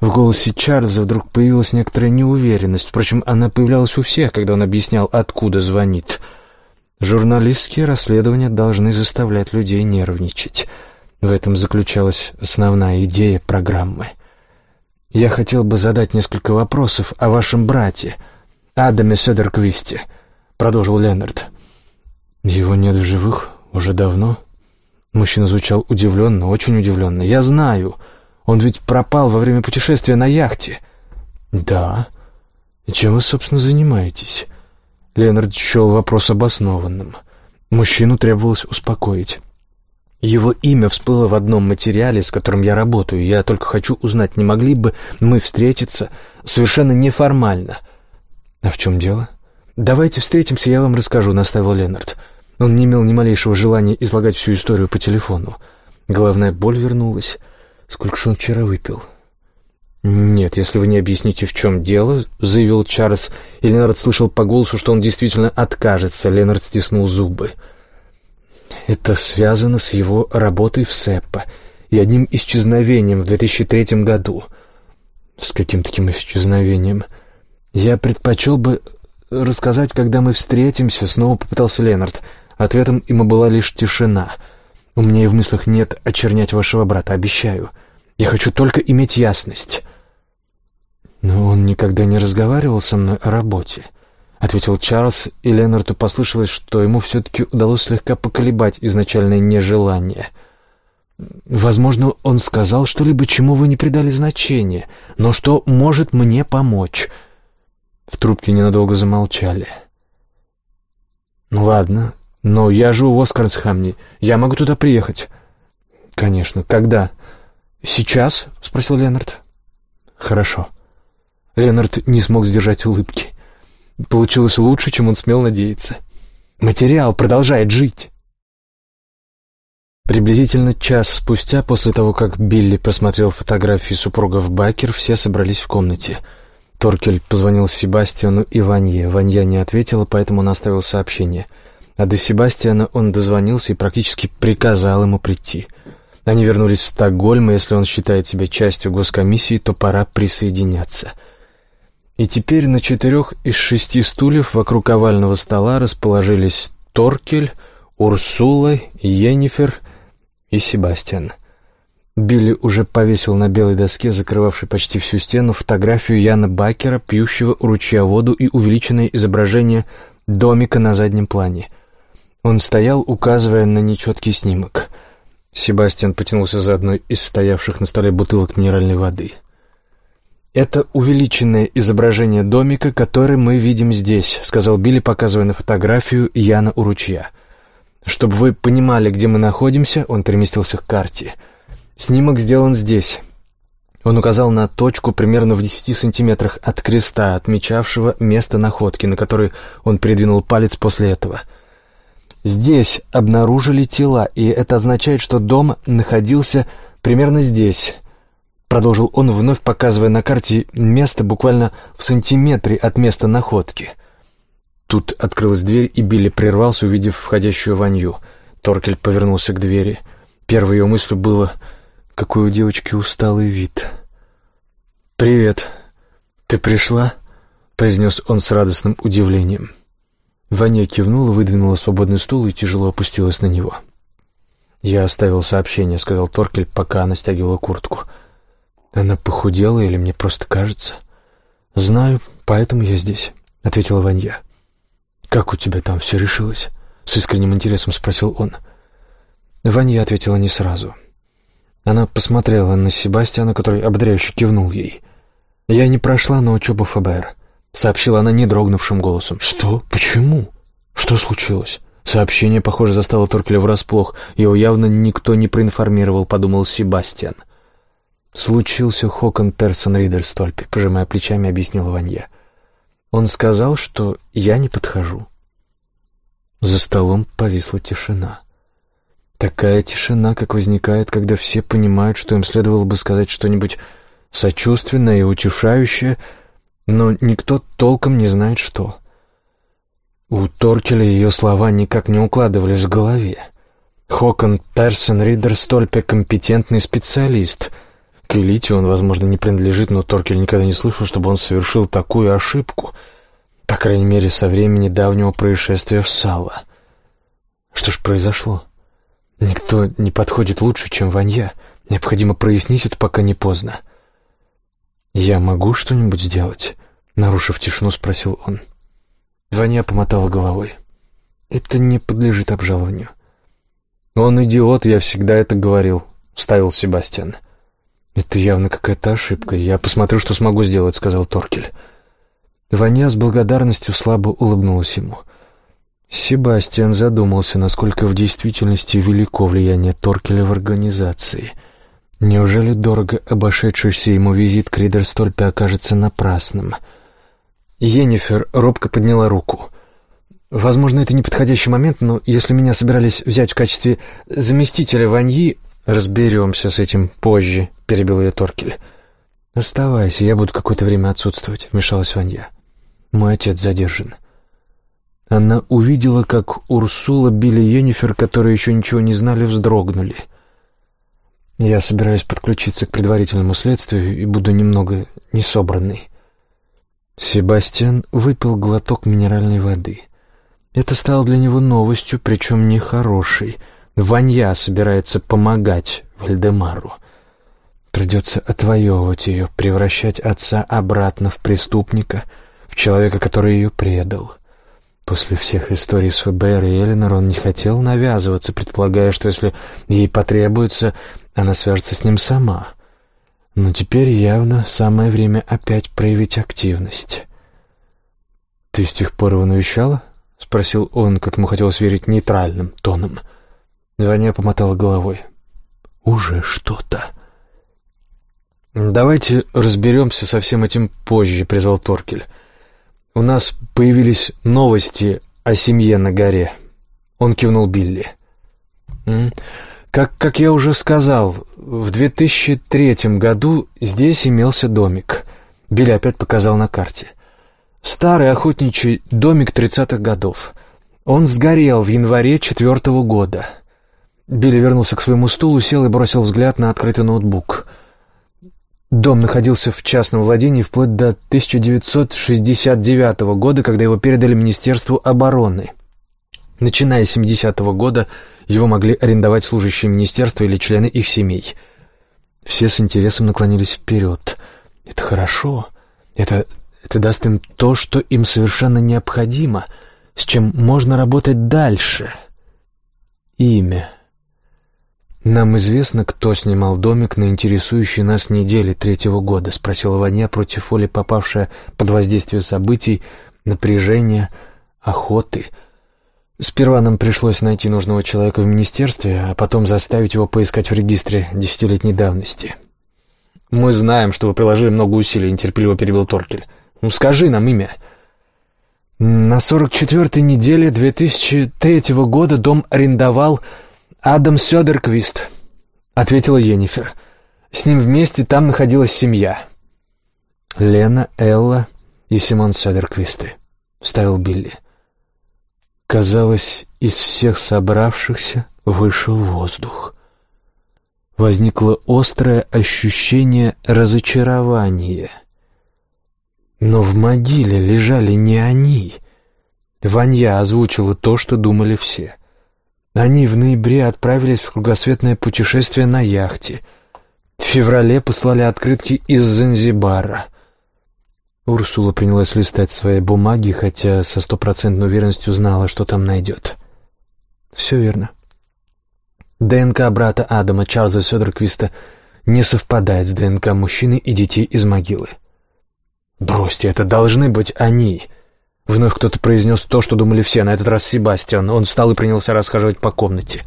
Speaker 1: В голосе Чарльза вдруг появилась некоторая неуверенность. Впрочем, она появлялась у всех, когда он объяснял, откуда звонит. Журналистские расследования должны заставлять людей нервничать. В этом заключалась основная идея программы. «Я хотел бы задать несколько вопросов о вашем брате, Адаме Сёдерквисте», — продолжил Леннард. «Его нет в живых уже давно?» Мужчина звучал удивленно, очень удивленно. «Я знаю», он ведь пропал во время путешествия на яхте». «Да. И чем вы, собственно, занимаетесь?» Ленард счел вопрос обоснованным. Мужчину требовалось успокоить. «Его имя всплыло в одном материале, с которым я работаю. Я только хочу узнать, не могли бы мы встретиться совершенно неформально?» «А в чем дело?» «Давайте встретимся, я вам расскажу», — наставил Ленард. Он не имел ни малейшего желания излагать всю историю по телефону. Головная боль вернулась. Сколько же он вчера выпил? «Нет, если вы не объясните, в чем дело», — заявил Чарльз, и Ленард слышал по голосу, что он действительно откажется. Ленард стиснул зубы. «Это связано с его работой в СЭПа и одним исчезновением в 2003 году». «С каким таким исчезновением?» «Я предпочел бы рассказать, когда мы встретимся», — снова попытался Ленард. Ответом ему была лишь тишина — у меня и в мыслях нет очернять вашего брата, обещаю. Я хочу только иметь ясность». «Но он никогда не разговаривал со мной о работе», — ответил Чарльз, и Ленарту послышалось, что ему все-таки удалось слегка поколебать изначальное нежелание. Возможно, он сказал что-либо, чему вы не придали значения, но что может мне помочь. В трубке ненадолго замолчали. «Ну ладно, но я живу в Оскарсхамне. Я могу туда приехать». «Конечно. Когда?» «Сейчас?» — спросил Ленард. «Хорошо». Ленард не смог сдержать улыбки. Получилось лучше, чем он смел надеяться. Материал продолжает жить. Приблизительно час спустя, после того, как Билли просмотрел фотографии супругов Бакер, все собрались в комнате. Торкель позвонил Себастьяну и Ванье. Ванья не ответила, поэтому он оставил сообщение. А до Себастьяна он дозвонился и практически приказал ему прийти. Они вернулись в Стокгольм, и если он считает себя частью госкомиссии, то пора присоединяться. И теперь на четырех из шести стульев вокруг овального стола расположились Торкель, Урсула, Йеннифер и Себастьян. Билли уже повесил на белой доске, закрывавшей почти всю стену, фотографию Яна Бакера, пьющего у ручья воду и увеличенное изображение домика на заднем плане. Он стоял, указывая на нечеткий снимок. Себастьян потянулся за одной из стоявших на столе бутылок минеральной воды. «Это увеличенное изображение домика, который мы видим здесь», — сказал Билли, показывая на фотографию Яна у ручья. Чтобы вы понимали, где мы находимся, он переместился к карте. Снимок сделан здесь. Он указал на точку примерно в 10 сантиметрах от креста, отмечавшего место находки, на который он передвинул палец после этого. Здесь обнаружили тела, и это означает, что дом находился примерно здесь. Продолжил он, вновь показывая на карте место буквально в сантиметре от места находки — Тут открылась дверь, и Билли прервался, увидев входящую Ванью. Торкель повернулся к двери. Первой ее мыслью было «Какой у девочки усталый вид». «Привет. Ты пришла?» — произнес он с радостным удивлением. Ваня кивнула, выдвинула свободный стул и тяжело опустилась на него. «Я оставил сообщение», — сказал Торкель, пока она стягивала куртку. «Она похудела или мне просто кажется?» «Знаю, поэтому я здесь», — ответила Ванья. «Как у тебя там все решилось?» — с искренним интересом спросил он. Ваня ответила не сразу. Она посмотрела на Себастьяна, который ободряюще кивнул ей. «Я не прошла на учебу ФБР», — сообщила она недрогнувшим голосом. «Что? Почему? Что случилось?» Сообщение, похоже, застало Торкеля врасплох. Его явно никто не проинформировал, подумал Себастьян. «Случился Хокон Персон Ридерстольпе», — пожимая плечами, объяснила Ванья. Он сказал, что я не подхожу. За столом повисла тишина. Такая тишина, как возникает, когда все понимают, что им следовало бы сказать что-нибудь сочувственное и утешающее, но никто толком не знает, что. У Торкеля ее слова никак не укладывались в голове. Хокон Персон Ридер Стольпе компетентный специалист — к элите он, возможно, не принадлежит, но Торкель никогда не слышал, чтобы он совершил такую ошибку. По крайней мере, со времени давнего происшествия в Сало. Что ж произошло? Никто не подходит лучше, чем Ванья. Необходимо прояснить это, пока не поздно. «Я могу что-нибудь сделать?» Нарушив тишину, спросил он. Ваня помотала головой. «Это не подлежит обжалованию». «Он идиот, я всегда это говорил», — вставил Себастьян. «Это явно какая-то ошибка. Я посмотрю, что смогу сделать», — сказал Торкель. Ваня с благодарностью слабо улыбнулась ему. Себастьян задумался, насколько в действительности велико влияние Торкеля в организации. Неужели дорого обошедшийся ему визит к Ридерстольпе окажется напрасным? Енифер робко подняла руку. «Возможно, это неподходящий момент, но если меня собирались взять в качестве заместителя Ваньи, «Разберемся с этим позже», — перебил ее Торкель. «Оставайся, я буду какое-то время отсутствовать», — вмешалась Ванья. «Мой отец задержан». Она увидела, как Урсула, Билли и Йеннифер, которые еще ничего не знали, вздрогнули. «Я собираюсь подключиться к предварительному следствию и буду немного несобранный». Себастьян выпил глоток минеральной воды. Это стало для него новостью, причем нехорошей — Ванья собирается помогать Вальдемару. Придется отвоевывать ее, превращать отца обратно в преступника, в человека, который ее предал. После всех историй с ФБР и Эленор он не хотел навязываться, предполагая, что если ей потребуется, она свяжется с ним сама. Но теперь явно самое время опять проявить активность. «Ты с тех пор его навещала?» — спросил он, как ему хотелось верить, нейтральным тоном. Ваня помотала головой. «Уже что-то». «Давайте разберемся со всем этим позже», — призвал Торкель. «У нас появились новости о семье на горе». Он кивнул Билли. «Как, как я уже сказал, в 2003 году здесь имелся домик». Билли опять показал на карте. «Старый охотничий домик 30-х годов. Он сгорел в январе четвертого года». Билли вернулся к своему стулу, сел и бросил взгляд на открытый ноутбук — Дом находился в частном владении вплоть до 1969 года, когда его передали Министерству обороны. Начиная с 70-го года его могли арендовать служащие министерства или члены их семей. Все с интересом наклонились вперед. Это хорошо. Это, это даст им то, что им совершенно необходимо, с чем можно работать дальше. Имя. «Нам известно, кто снимал домик на интересующей нас неделе третьего года?» — спросила Ваня против воли, попавшая под воздействие событий, напряжения, охоты. «Сперва нам пришлось найти нужного человека в министерстве, а потом заставить его поискать в регистре десятилетней давности». «Мы знаем, что вы приложили много усилий», — нетерпеливо перебил Торкель. «Ну, скажи нам имя». На сорок четвертой неделе 2003 года дом арендовал «Адам Сёдерквист», — ответила Йеннифер. «С ним вместе там находилась семья». «Лена, Элла и Симон Сёдерквисты», — вставил Билли. Казалось, из всех собравшихся вышел воздух. Возникло острое ощущение разочарования. Но в могиле лежали не они. Ванья озвучила то, что думали все — они в ноябре отправились в кругосветное путешествие на яхте. В феврале послали открытки из Занзибара. Урсула принялась листать свои бумаги, хотя со стопроцентной уверенностью знала, что там найдет. Все верно. ДНК брата Адама Чарльза Сёдерквиста не совпадает с ДНК мужчины и детей из могилы. «Бросьте, это должны быть они!» Вновь кто-то произнес то, что думали все, на этот раз Себастьян. Он встал и принялся расхаживать по комнате.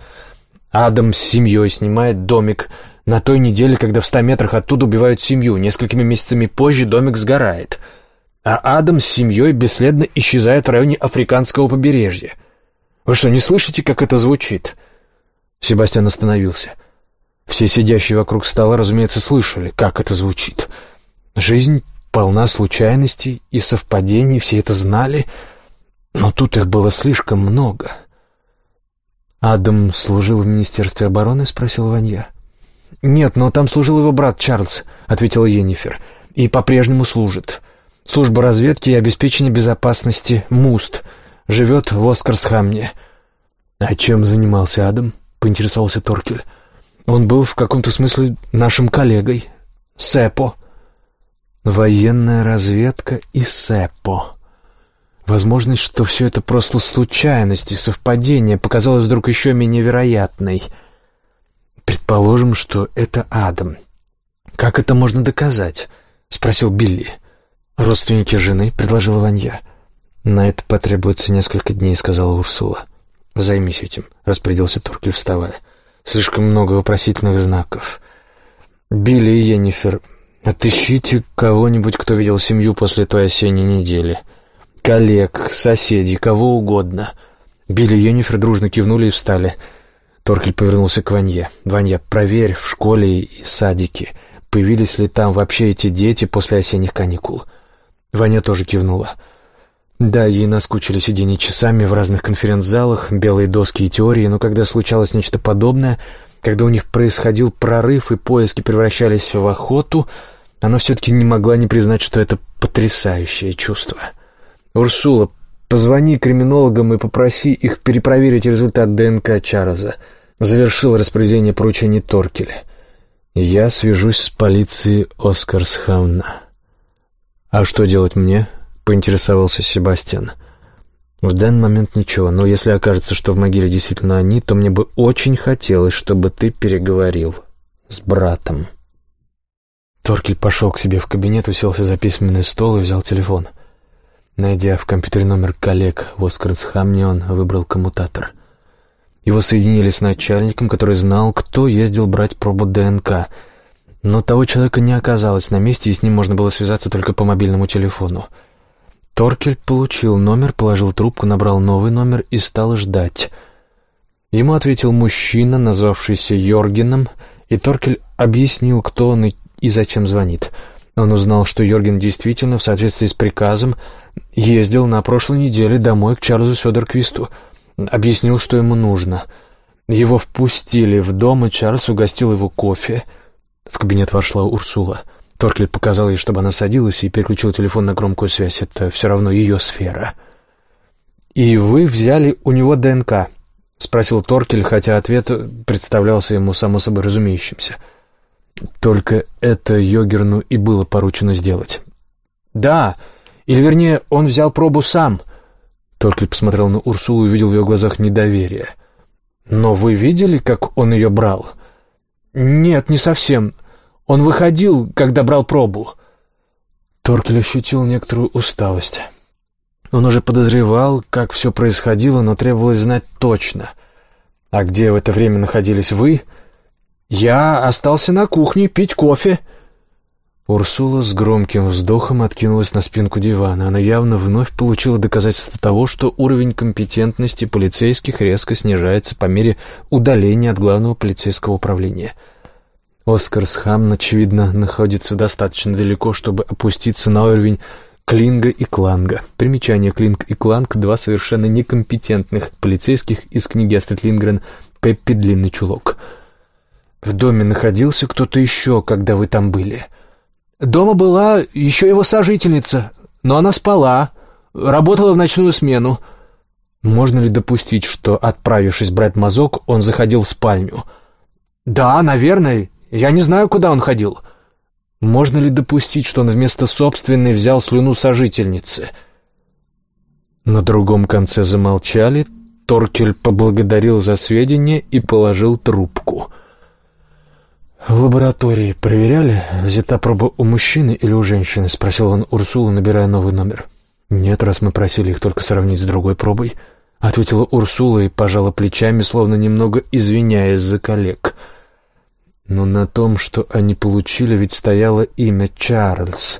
Speaker 1: Адам с семьей снимает домик. На той неделе, когда в ста метрах оттуда убивают семью, несколькими месяцами позже домик сгорает. А Адам с семьей бесследно исчезает в районе африканского побережья. Вы что, не слышите, как это звучит? Себастьян остановился. Все сидящие вокруг стола, разумеется, слышали, как это звучит. Жизнь полна случайностей и совпадений, все это знали, но тут их было слишком много. «Адам служил в Министерстве обороны?» — спросил Ванья. «Нет, но там служил его брат Чарльз», — ответила Йеннифер, — «и по-прежнему служит. Служба разведки и обеспечения безопасности МУСТ живет в Оскарсхамне». «А чем занимался Адам?» — поинтересовался Торкель. «Он был в каком-то смысле нашим коллегой. Сэпо». Военная разведка и СЭПО. Возможность, что все это просто случайность и совпадение, показалась вдруг еще менее вероятной. Предположим, что это Адам. «Как это можно доказать?» — спросил Билли. «Родственники жены», — предложила Ванья. «На это потребуется несколько дней», — сказала Урсула. «Займись этим», — распорядился Туркель, вставая. «Слишком много вопросительных знаков». Билли и Йеннифер Отыщите кого-нибудь, кто видел семью после той осенней недели. Коллег, соседей, кого угодно. Билли и Йеннифер дружно кивнули и встали. Торкель повернулся к Ванье. «Ванья, проверь в школе и садике, появились ли там вообще эти дети после осенних каникул». Ваня тоже кивнула. Да, ей наскучили сидения часами в разных конференц-залах, белые доски и теории, но когда случалось нечто подобное, когда у них происходил прорыв и поиски превращались в охоту — она все-таки не могла не признать, что это потрясающее чувство. «Урсула, позвони криминологам и попроси их перепроверить результат ДНК Чарльза», завершил распределение поручений Торкеля. «Я свяжусь с полицией Оскарсхауна». «А что делать мне?» — поинтересовался Себастьян. В данный момент ничего, но если окажется, что в могиле действительно они, то мне бы очень хотелось, чтобы ты переговорил с братом. Торкель пошел к себе в кабинет, уселся за письменный стол и взял телефон. Найдя в компьютере номер коллег в Оскарсхамне, он выбрал коммутатор. Его соединили с начальником, который знал, кто ездил брать пробу ДНК. Но того человека не оказалось на месте, и с ним можно было связаться только по мобильному телефону. Торкель получил номер, положил трубку, набрал новый номер и стал ждать. Ему ответил мужчина, назвавшийся Йоргеном, и Торкель объяснил, кто он и, и зачем звонит. Он узнал, что Йорген действительно, в соответствии с приказом, ездил на прошлой неделе домой к Чарльзу Сёдерквисту. Объяснил, что ему нужно. Его впустили в дом, и Чарльз угостил его кофе. В кабинет вошла Урсула — Торкель показал ей, чтобы она садилась, и переключил телефон на громкую связь. Это все равно ее сфера. «И вы взяли у него ДНК?» — спросил Торкель, хотя ответ представлялся ему само собой разумеющимся. Только это Йогерну и было поручено сделать. «Да, или вернее, он взял пробу сам». Торкель посмотрел на Урсулу и увидел в ее глазах недоверие. «Но вы видели, как он ее брал?» «Нет, не совсем. Он выходил, когда брал пробу». Торкель ощутил некоторую усталость. Он уже подозревал, как все происходило, но требовалось знать точно. «А где в это время находились вы?» «Я остался на кухне пить кофе». Урсула с громким вздохом откинулась на спинку дивана. Она явно вновь получила доказательство того, что уровень компетентности полицейских резко снижается по мере удаления от главного полицейского управления — Оскарсхам, очевидно, находится достаточно далеко, чтобы опуститься на уровень Клинга и Кланга. Примечание Клинг и Кланг — два совершенно некомпетентных полицейских из книги Астрид Лингрен «Пеппи Длинный чулок». «В доме находился кто-то еще, когда вы там были?» «Дома была еще его сожительница, но она спала, работала в ночную смену». «Можно ли допустить, что, отправившись брать мазок, он заходил в спальню?» «Да, наверное, я не знаю, куда он ходил. Можно ли допустить, что он вместо собственной взял слюну сожительницы? На другом конце замолчали. Торкель поблагодарил за сведения и положил трубку. «В лаборатории проверяли, взята проба у мужчины или у женщины?» — спросил он Урсулу, набирая новый номер. «Нет, раз мы просили их только сравнить с другой пробой», — ответила Урсула и пожала плечами, словно немного извиняясь за коллег. Но на том, что они получили, ведь стояло имя Чарльз.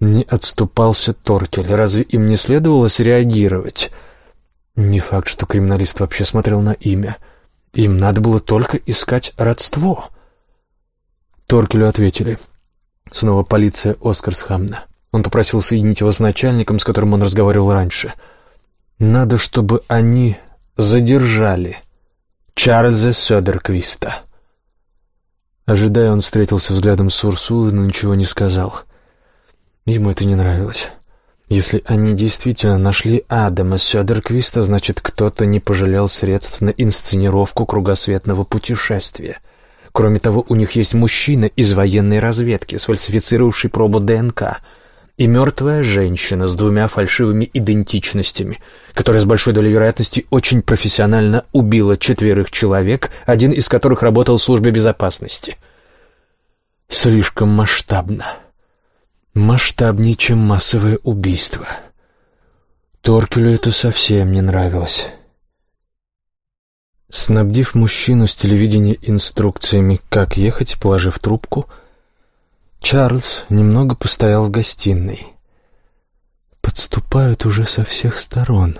Speaker 1: Не отступался Торкель. Разве им не следовало среагировать? Не факт, что криминалист вообще смотрел на имя. Им надо было только искать родство. Торкелю ответили. Снова полиция Оскарсхамна. Он попросил соединить его с начальником, с которым он разговаривал раньше. Надо, чтобы они задержали Чарльза Сёдерквиста. Ожидая, он встретился взглядом с Урсулой, но ничего не сказал. Ему это не нравилось. Если они действительно нашли Адама Сёдерквиста, значит, кто-то не пожалел средств на инсценировку кругосветного путешествия. Кроме того, у них есть мужчина из военной разведки, сфальсифицировавший пробу ДНК — и мертвая женщина с двумя фальшивыми идентичностями, которая с большой долей вероятности очень профессионально убила четверых человек, один из которых работал в службе безопасности. Слишком масштабно. Масштабнее, чем массовое убийство. Торкелю это совсем не нравилось. Снабдив мужчину с телевидения инструкциями, как ехать, положив трубку — Чарльз немного постоял в гостиной. Подступают уже со всех сторон.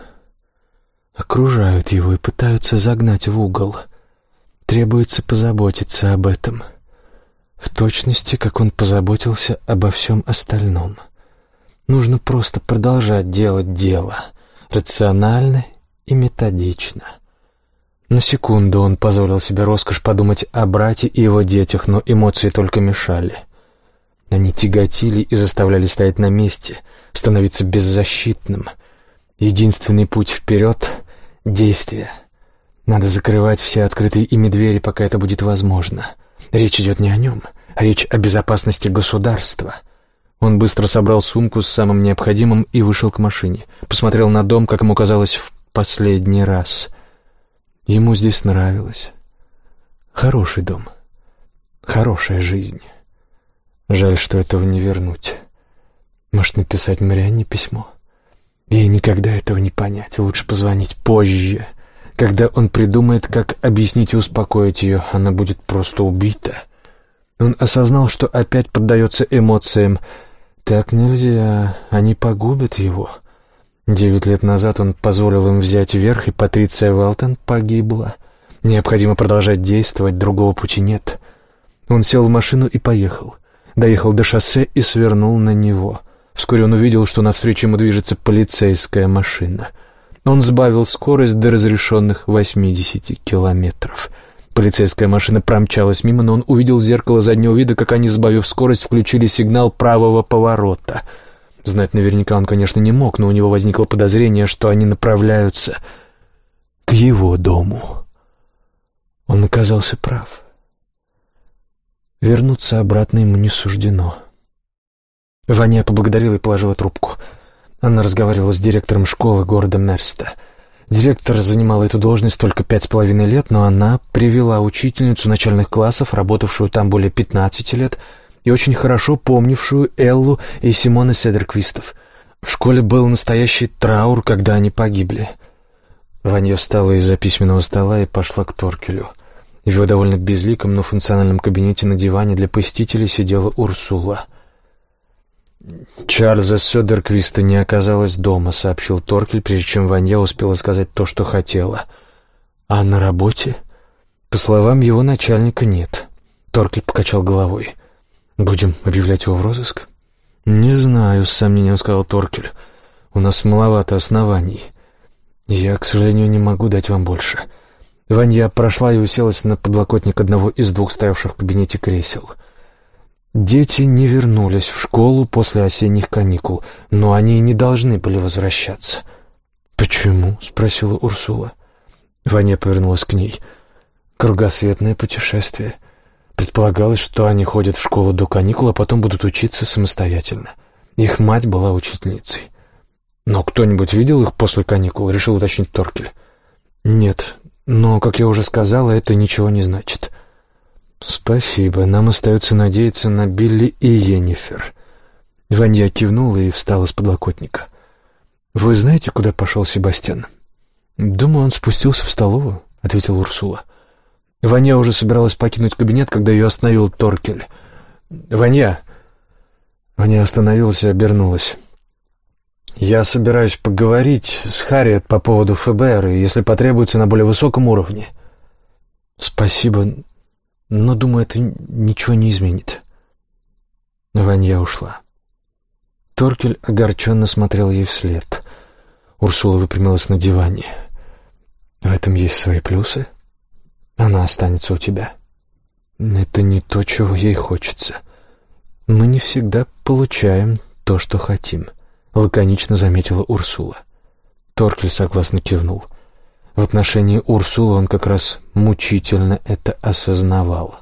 Speaker 1: Окружают его и пытаются загнать в угол. Требуется позаботиться об этом. В точности, как он позаботился обо всем остальном. Нужно просто продолжать делать дело. Рационально и методично. На секунду он позволил себе роскошь подумать о брате и его детях, но эмоции только мешали. Они тяготили и заставляли стоять на месте, становиться беззащитным. Единственный путь вперед — действие. Надо закрывать все открытые ими двери, пока это будет возможно. Речь идет не о нем, речь о безопасности государства. Он быстро собрал сумку с самым необходимым и вышел к машине. Посмотрел на дом, как ему казалось, в последний раз. Ему здесь нравилось. Хороший дом. Хорошая жизнь. Жаль, что этого не вернуть. Может, написать Марианне письмо? Ей никогда этого не понять. Лучше позвонить позже. Когда он придумает, как объяснить и успокоить ее, она будет просто убита. Он осознал, что опять поддается эмоциям. Так нельзя, они погубят его. Девять лет назад он позволил им взять верх, и Патриция Велтон погибла. Необходимо продолжать действовать, другого пути нет. Он сел в машину и поехал. Доехал до шоссе и свернул на него. Вскоре он увидел, что навстречу ему движется полицейская машина. Он сбавил скорость до разрешенных 80 километров. Полицейская машина промчалась мимо, но он увидел в зеркало заднего вида, как они, сбавив скорость, включили сигнал правого поворота. Знать наверняка он, конечно, не мог, но у него возникло подозрение, что они направляются к его дому. Он оказался прав. Вернуться обратно ему не суждено. Ваня поблагодарила и положила трубку. Она разговаривала с директором школы города Мерста. Директор занимал эту должность только пять с половиной лет, но она привела учительницу начальных классов, работавшую там более пятнадцати лет, и очень хорошо помнившую Эллу и Симона Седерквистов. В школе был настоящий траур, когда они погибли. Ваня встала из-за письменного стола и пошла к Торкелю. В его довольно безликом, но функциональном кабинете на диване для посетителей сидела Урсула — «Чарльза Сёдерквиста не оказалось дома», — сообщил Торкель, прежде чем Ванья успела сказать то, что хотела. «А на работе?» «По словам его начальника, нет». Торкель покачал головой. «Будем объявлять его в розыск?» «Не знаю», — с сомнением сказал Торкель. «У нас маловато оснований. Я, к сожалению, не могу дать вам больше». Ванья прошла и уселась на подлокотник одного из двух стоявших в кабинете кресел. «Я Дети не вернулись в школу после осенних каникул, но они не должны были возвращаться. «Почему?» — спросила Урсула. Ваня повернулась к ней. «Кругосветное путешествие. Предполагалось, что они ходят в школу до каникул, а потом будут учиться самостоятельно. Их мать была учительницей. Но кто-нибудь видел их после каникул?» — решил уточнить Торкель. «Нет, но, как я уже сказала, это ничего не значит». «Спасибо. Нам остается надеяться на Билли и Йеннифер». Ванья кивнула и встала с подлокотника. «Вы знаете, куда пошел Себастьян?» «Думаю, он спустился в столовую», — ответила Урсула. Ваня уже собиралась покинуть кабинет, когда ее остановил Торкель. «Ваня!» Ваня остановилась и обернулась. «Я собираюсь поговорить с Харриет по поводу ФБР, и, если потребуется, на более высоком уровне». «Спасибо, но, думаю, это ничего не изменит. Ванья ушла. Торкель огорченно смотрел ей вслед. Урсула выпрямилась на диване. «В этом есть свои плюсы. Она останется у тебя. Это не то, чего ей хочется. Мы не всегда получаем то, что хотим», — лаконично заметила Урсула. Торкель согласно кивнул — в отношении Урсулы он как раз мучительно это осознавал.